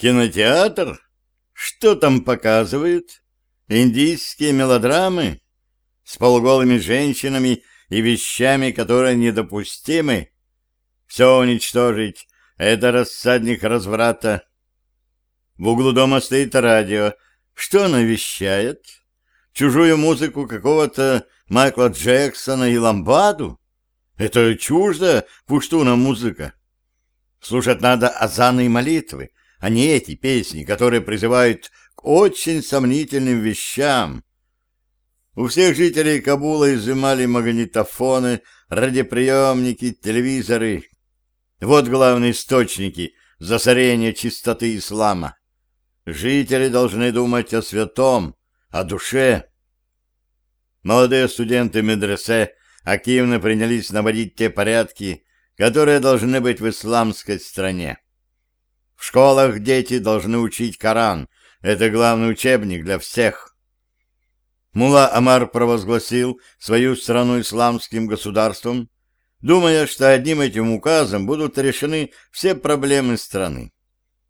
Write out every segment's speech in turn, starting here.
Кинотеатр? Что там показывают? Индийские мелодрамы? С полуголыми женщинами и вещами, которые недопустимы? Все уничтожить — это рассадник разврата. В углу дома стоит радио. Что оно вещает? Чужую музыку какого-то Майкла Джексона и Ламбаду? Это чуждо пуштуна музыка. Слушать надо азаны и молитвы, а не эти песни, которые призывают к очень сомнительным вещам. У всех жителей Кабула изымали магнитофоны, радиоприемники, телевизоры. Вот главные источники засорения чистоты ислама. Жители должны думать о святом, о душе. Молодые студенты медресе активно принялись наводить те порядки, которые должны быть в исламской стране. В школах дети должны учить Коран. Это главный учебник для всех. Мула Амар провозгласил свою страну исламским государством, думая, что одним этим указом будут решены все проблемы страны.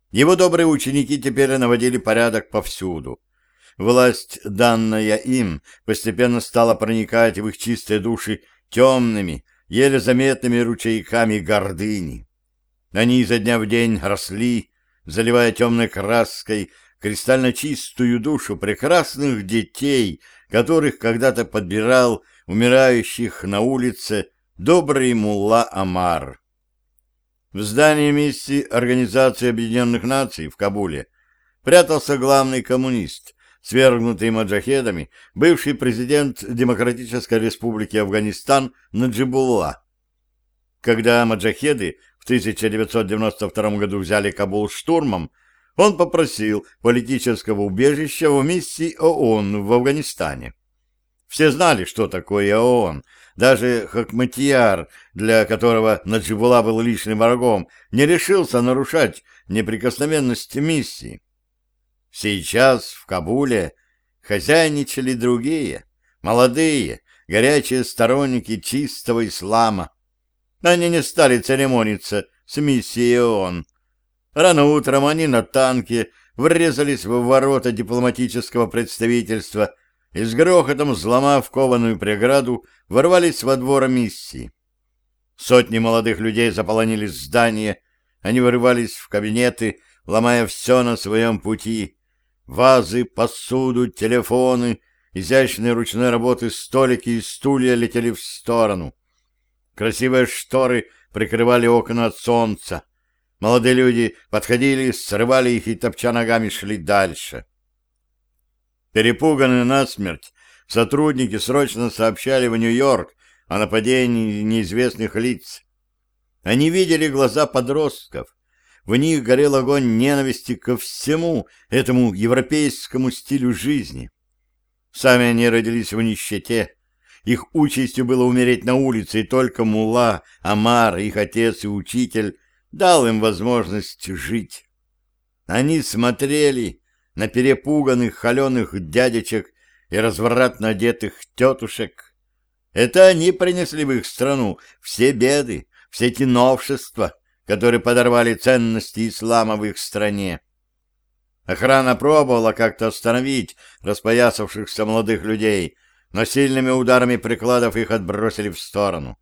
Его добрые ученики теперь наводили порядок повсюду. Власть, данная им, постепенно стала проникать в их чистые души темными, еле заметными ручейками гордыни. Они изо дня в день росли, заливая темной краской кристально чистую душу прекрасных детей, которых когда-то подбирал умирающих на улице добрый мулла Амар. В здании миссии Организации Объединенных Наций в Кабуле прятался главный коммунист, свергнутый маджахедами, бывший президент Демократической Республики Афганистан Наджибулла. Когда маджахеды в 1992 году взяли Кабул штурмом, он попросил политического убежища в миссии ООН в Афганистане. Все знали, что такое ООН. Даже Хакматияр, для которого Наджибула был личным врагом, не решился нарушать неприкосновенность миссии. Сейчас в Кабуле хозяйничали другие, молодые, горячие сторонники чистого ислама, они не стали церемониться с миссией ООН. Рано утром они на танке врезались в ворота дипломатического представительства и с грохотом, взломав кованую преграду, ворвались во двор миссии. Сотни молодых людей заполонили здание, они вырывались в кабинеты, ломая все на своем пути. Вазы, посуду, телефоны, изящные ручной работы столики и стулья летели в сторону. Красивые шторы прикрывали окна от солнца. Молодые люди подходили, срывали их и, топча ногами, шли дальше. Перепуганные насмерть, сотрудники срочно сообщали в Нью-Йорк о нападении неизвестных лиц. Они видели глаза подростков. В них горел огонь ненависти ко всему этому европейскому стилю жизни. Сами они родились в нищете, их участью было умереть на улице, и только Мула, Амар, их отец и учитель, дал им возможность жить. Они смотрели на перепуганных холеных дядечек и развратно одетых тетушек. Это они принесли в их страну все беды, все эти новшества, которые подорвали ценности ислама в их стране. Охрана пробовала как-то остановить распоясавшихся молодых людей, но сильными ударами прикладов их отбросили в сторону.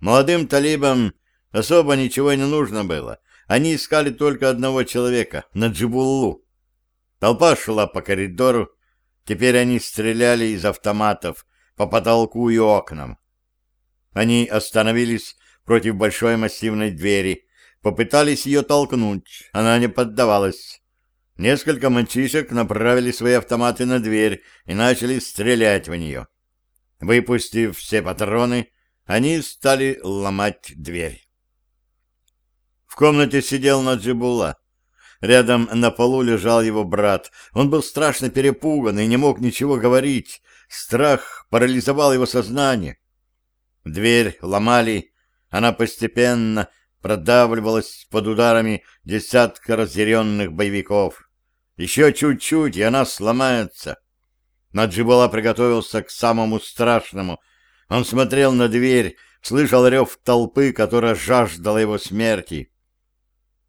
Молодым талибам особо ничего не нужно было. Они искали только одного человека — Наджибуллу. Толпа шла по коридору. Теперь они стреляли из автоматов по потолку и окнам. Они остановились против большой массивной двери, попытались ее толкнуть. Она не поддавалась. Несколько мальчишек направили свои автоматы на дверь и начали стрелять в нее. Выпустив все патроны, они стали ломать дверь. В комнате сидел Наджибула. Рядом на полу лежал его брат. Он был страшно перепуган и не мог ничего говорить. Страх парализовал его сознание. Дверь ломали, она постепенно продавливалась под ударами десятка разъяренных боевиков. Еще чуть-чуть, и она сломается. Наджибала приготовился к самому страшному. Он смотрел на дверь, слышал рев толпы, которая жаждала его смерти.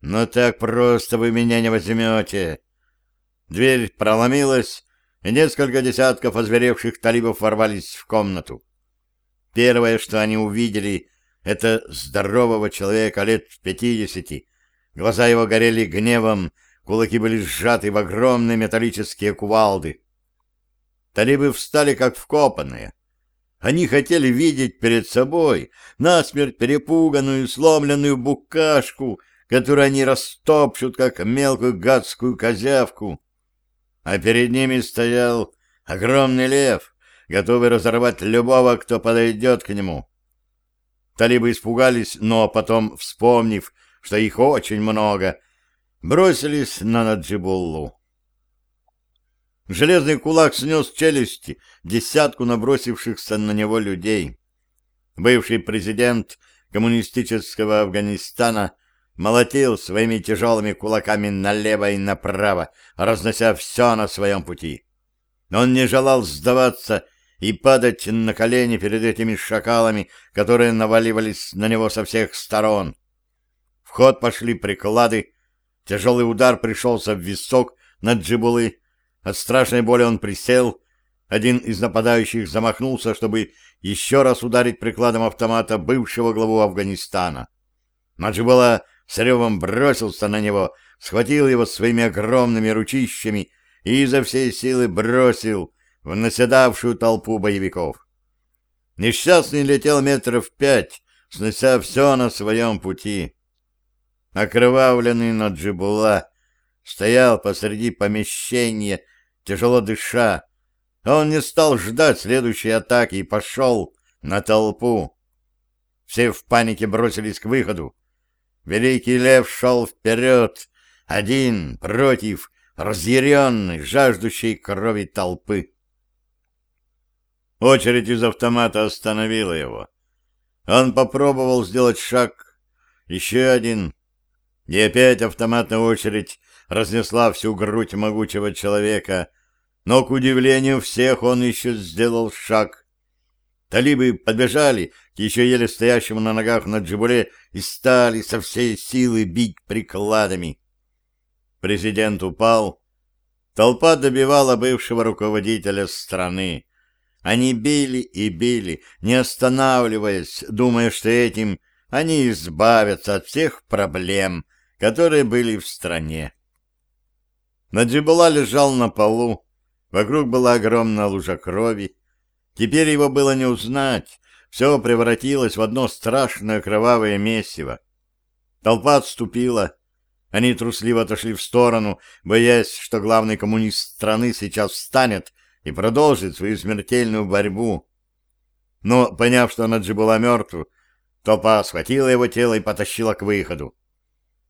Но так просто вы меня не возьмете. Дверь проломилась, и несколько десятков озверевших талибов ворвались в комнату. Первое, что они увидели, это здорового человека лет пятидесяти. Глаза его горели гневом, кулаки были сжаты в огромные металлические кувалды. Талибы встали как вкопанные. Они хотели видеть перед собой насмерть перепуганную, сломленную букашку, которую они растопчут, как мелкую гадскую козявку. А перед ними стоял огромный лев, готовый разорвать любого, кто подойдет к нему. Талибы испугались, но потом, вспомнив, что их очень много, бросились на Наджибуллу. Железный кулак снес челюсти десятку набросившихся на него людей. Бывший президент коммунистического Афганистана молотил своими тяжелыми кулаками налево и направо, разнося все на своем пути. Он не желал сдаваться и падать на колени перед этими шакалами, которые наваливались на него со всех сторон. В ход пошли приклады, тяжелый удар пришелся в висок над джибулы, от страшной боли он присел. Один из нападающих замахнулся, чтобы еще раз ударить прикладом автомата бывшего главу Афганистана. Маджибала с ревом бросился на него, схватил его своими огромными ручищами и изо всей силы бросил в наседавшую толпу боевиков. Несчастный летел метров пять, снося все на своем пути. Окровавленный Наджибула стоял посреди помещения, тяжело дыша. Он не стал ждать следующей атаки и пошел на толпу. Все в панике бросились к выходу. Великий лев шел вперед, один против разъяренной, жаждущей крови толпы. Очередь из автомата остановила его. Он попробовал сделать шаг, еще один, и опять автоматная очередь разнесла всю грудь могучего человека, но, к удивлению всех, он еще сделал шаг. Талибы подбежали к еще еле стоящему на ногах на джибуле и стали со всей силы бить прикладами. Президент упал. Толпа добивала бывшего руководителя страны. Они били и били, не останавливаясь, думая, что этим они избавятся от всех проблем, которые были в стране. Наджибула лежал на полу, Вокруг была огромная лужа крови. Теперь его было не узнать. Все превратилось в одно страшное кровавое месиво. Толпа отступила. Они трусливо отошли в сторону, боясь, что главный коммунист страны сейчас встанет и продолжит свою смертельную борьбу. Но, поняв, что Наджи была мертв, толпа схватила его тело и потащила к выходу.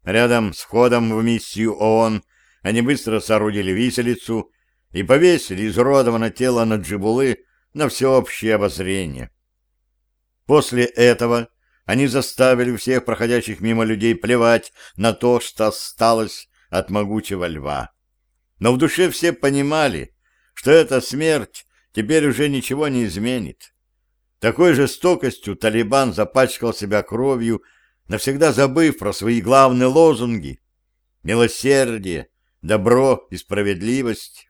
Рядом с входом в миссию ООН они быстро соорудили виселицу и повесили изуродованное тело на джибулы на всеобщее обозрение. После этого они заставили всех проходящих мимо людей плевать на то, что осталось от могучего льва. Но в душе все понимали, что эта смерть теперь уже ничего не изменит. Такой жестокостью Талибан запачкал себя кровью, навсегда забыв про свои главные лозунги — милосердие, добро и справедливость.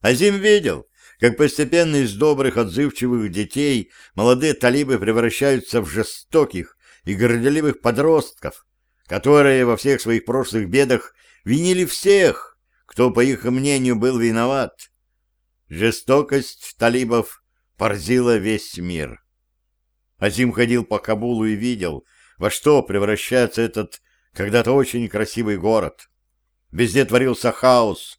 Азим видел, как постепенно из добрых, отзывчивых детей молодые талибы превращаются в жестоких и горделивых подростков, которые во всех своих прошлых бедах винили всех, кто, по их мнению, был виноват. Жестокость талибов поразила весь мир. Азим ходил по Кабулу и видел, во что превращается этот когда-то очень красивый город. Везде творился хаос,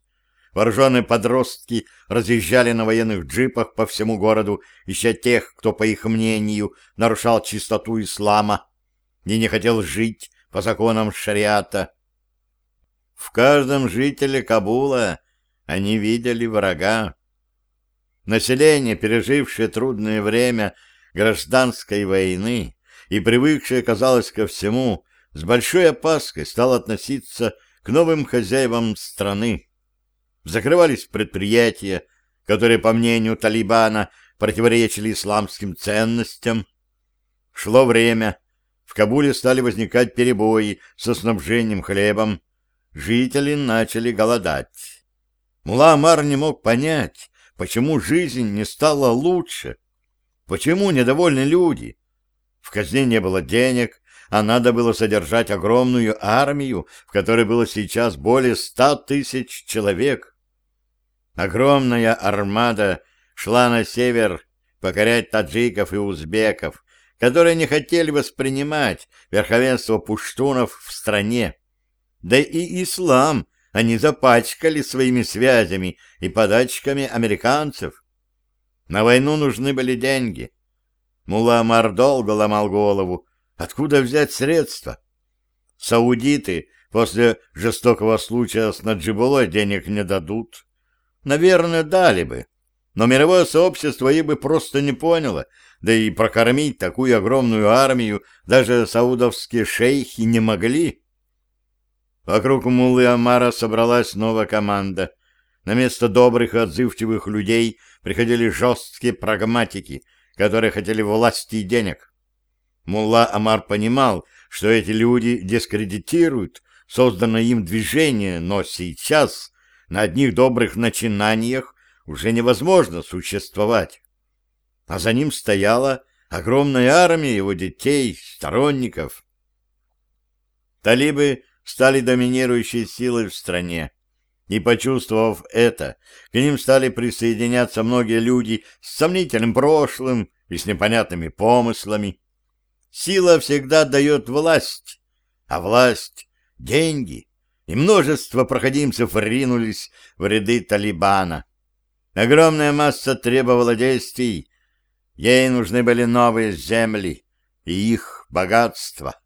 Вооруженные подростки разъезжали на военных джипах по всему городу, ища тех, кто, по их мнению, нарушал чистоту ислама и не хотел жить по законам шариата. В каждом жителе Кабула они видели врага. Население, пережившее трудное время гражданской войны и привыкшее, казалось, ко всему, с большой опаской стало относиться к новым хозяевам страны закрывались предприятия, которые, по мнению Талибана, противоречили исламским ценностям. Шло время, в Кабуле стали возникать перебои со снабжением хлебом, жители начали голодать. Мула Амар не мог понять, почему жизнь не стала лучше, почему недовольны люди. В казне не было денег, а надо было содержать огромную армию, в которой было сейчас более ста тысяч человек. Огромная армада шла на север покорять таджиков и узбеков, которые не хотели воспринимать верховенство пуштунов в стране. Да и ислам они запачкали своими связями и подачками американцев. На войну нужны были деньги. Мула Амар долго ломал голову, откуда взять средства. Саудиты после жестокого случая с Наджибулой денег не дадут. Наверное, дали бы, но мировое сообщество их бы просто не поняло, да и прокормить такую огромную армию даже саудовские шейхи не могли. Вокруг Мулы Амара собралась новая команда. На место добрых и отзывчивых людей приходили жесткие прагматики, которые хотели власти и денег. Мулла Амар понимал, что эти люди дискредитируют созданное им движение, но сейчас на одних добрых начинаниях уже невозможно существовать. А за ним стояла огромная армия его детей, сторонников. Талибы стали доминирующей силой в стране. И, почувствовав это, к ним стали присоединяться многие люди с сомнительным прошлым и с непонятными помыслами. Сила всегда дает власть, а власть — деньги, и множество проходимцев ринулись в ряды Талибана. Огромная масса требовала действий, ей нужны были новые земли и их богатства.